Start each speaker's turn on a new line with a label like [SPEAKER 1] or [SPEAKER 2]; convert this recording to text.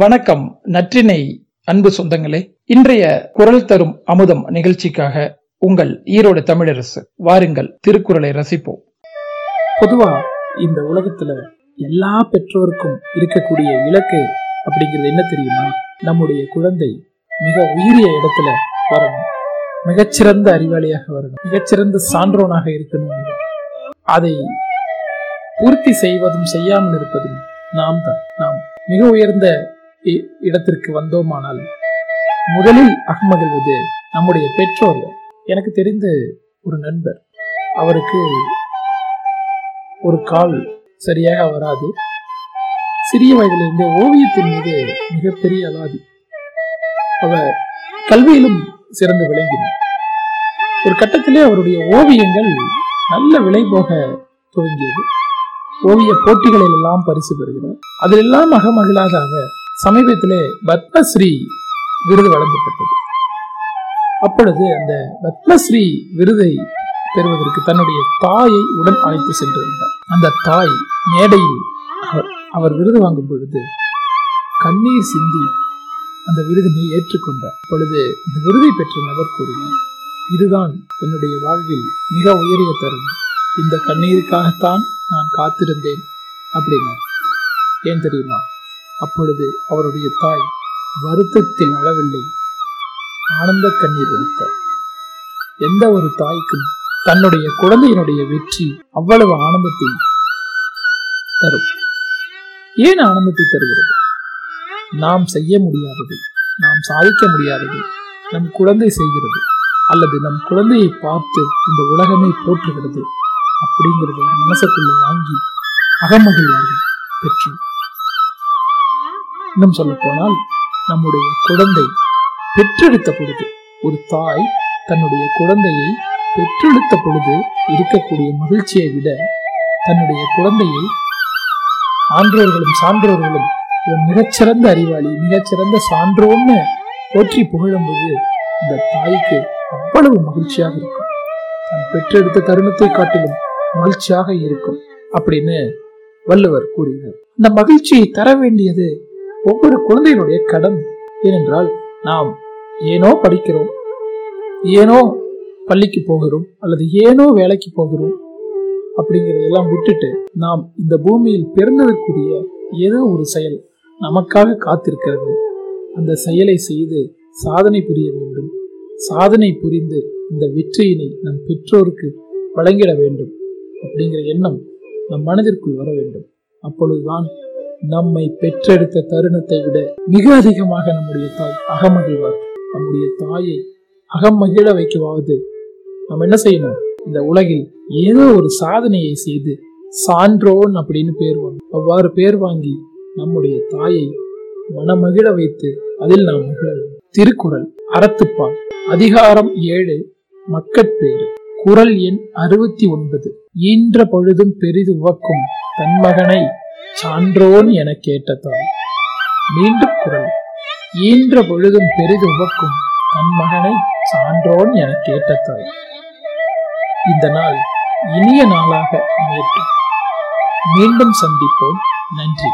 [SPEAKER 1] வணக்கம் நற்றினை அன்பு சொந்தங்களே. இன்றைய குரல் தரும் அமுதம் நிகழ்ச்சிக்காக உங்கள் ஈரோடு தமிழரசு வாருங்கள் திருக்குறளை ரசிப்போம்.
[SPEAKER 2] பொதுவா இந்த உலகத்துல எல்லா பெற்றோருக்கும் இருக்கக்கூடிய இலக்கு அப்படிங்கிறது என்ன தெரியுமா? நம்முடைய குழந்தை மிக உயரிய இடத்துல வரணும். மிகச்சிறந்த அறிவாளியாக வரணும். மிகச்சிறந்த சான்றோனாக இருக்கணும். அதை பூர்த்தி செய்வதும் செய்யாமல் இருப்பதும் நாம் தான் நாம் மிக உயர்ந்த இடத்திற்கு வந்தோமானால் முதலில் அகமகிழ்வது நம்முடைய பெற்றோர். எனக்கு தெரிந்த ஒரு நண்பர். அவருக்கு ஒரு கால் சரியாக வராது. சிறிய வயதிலிருந்து ஓவியத்தின் மீது மிகப்பெரிய அலாதி. அவர் கல்வியிலும் சிறந்து விளங்கினார். ஒரு கட்டத்திலே அவருடைய ஓவியங்கள் நல்ல விலை போக துவங்கியது. ஓவிய போட்டிகளில் எல்லாம் பரிசு பெறுகிறார். அதிலெல்லாம் அகமகிழாத அவர் சமீபத்திலே பத்மஸ்ரீ விருது வழங்கப்பட்டது. அப்பொழுது அந்த பத்மஸ்ரீ விருதை பெறுவதற்கு தன்னுடைய தாயை உடன் அழைத்து சென்றிருந்தார். அந்த தாய் மேடையில் அவர் அவர் விருது வாங்கும் பொழுது கண்ணீர் சிந்தி அந்த விருதினை ஏற்றுக்கொண்டார். அப்பொழுது இந்த விருதை பெற்ற நபர் கூறினார் இதுதான் என்னுடைய வாழ்வில் மிக உயரிய தருணம் இந்த கண்ணீருக்காகத்தான் நான் காத்திருந்தேன் அப்படின்னார். ஏன் தெரியுமா? அப்பொழுது அவருடைய தாய் வருத்தத்தில் அளவில்லை ஆனந்த கண்ணீர் வடித்தார் எந்த ஒரு தாய்க்கும் தன்னுடைய குழந்தையினுடைய வெற்றி அவ்வளவு ஆனந்தத்தை தரும். ஏன் ஆனந்தத்தை தருகிறது? நாம் செய்ய முடியாதது நாம் சாதிக்க முடியாதது நம் குழந்தை செய்கிறது அல்லது நம் குழந்தையை பார்த்து இந்த உலகமே போற்றுகிறது அப்படிங்கிறத மனசுக்குள்ள வாங்கி அகமகிழ்வார்கள் பெற்று இன்னும் சொல்ல போனால் நம்முடைய குழந்தை பெற்றெடுத்த பொழுது ஒரு தாய் தன்னுடைய குழந்தையை பெற்றெடுத்த பொழுது இருக்கக்கூடிய மகிழ்ச்சியை விட தன்னுடைய குழந்தையை ஆன்றோர்களும் சான்றோர்களும் இவன் மிகச்சிறந்த அறிவாளி மிகச்சிறந்த சான்றோன்னு போற்றி புகழும்போது இந்த தாய்க்கு அவ்வளவு மகிழ்ச்சியாக இருக்கும். தான் பெற்றெடுத்த தருணத்தை காட்டிலும் மகிழ்ச்சியாக இருக்கும் அப்படின்னு வள்ளுவர் கூறுகிறார். அந்த மகிழ்ச்சியை தர வேண்டியது ஒவ்வொரு குழந்தையினுடைய கடன் ஏனென்றால் நாம் ஏனோ படிக்கிறோம் ஏனோ பள்ளிக்கு போகிறோம் அல்லது ஏனோ வேலைக்கு போகிறோம் அப்படிங்கிறதெல்லாம் விட்டுட்டு நாம் இந்த பூமியில் பிறந்ததற்குரிய ஏதோ ஒரு செயல் நமக்காக காத்திருக்கிறது. அந்த செயலை செய்து சாதனை புரிய வேண்டும். சாதனை புரிந்து இந்த வெற்றியினை நம் பெற்றோருக்கு வழங்கிட வேண்டும் அப்படிங்கிற எண்ணம் நம் மனதிற்குள் வர வேண்டும். அப்பொழுதுதான் நம்மை பெற்றெடுத்த தருணத்தை விட மிக அதிகமாக நம்முடைய தாய் அகமகிழ்வார் நம்முடைய தாயை அகமகிழ மகிழ வைக்கவாவது நம்ம என்ன செய்யணும்? இந்த உலகில் ஏதோ ஒரு சாதனையை செய்து சான்றோன் அப்படின்னு பேர் வாங்கி அவ்வாறு பேர் வாங்கி நம்முடைய தாயை மனமகிழ வைத்து அதில் நாம் மகிழ திருக்குறள் அறத்துப்பால் அதிகாரம் ஏழு மக்கட்பேறு. குரல் எண் அறுபத்தி ஒன்பது. ஈன்ற பொழுதும் பெரிது உவக்கும் தன்மகனை சான்றோன் என கேட்டதால் மீண்டும் குரல். ஈன்ற பொழுதும் பெரிது உவக்கும் தன் மகனை சான்றோன் என கேட்டதாய் இந்த நாள் இனிய நாளாக அமையட்டும். மீண்டும் சந்திப்போம். நன்றி.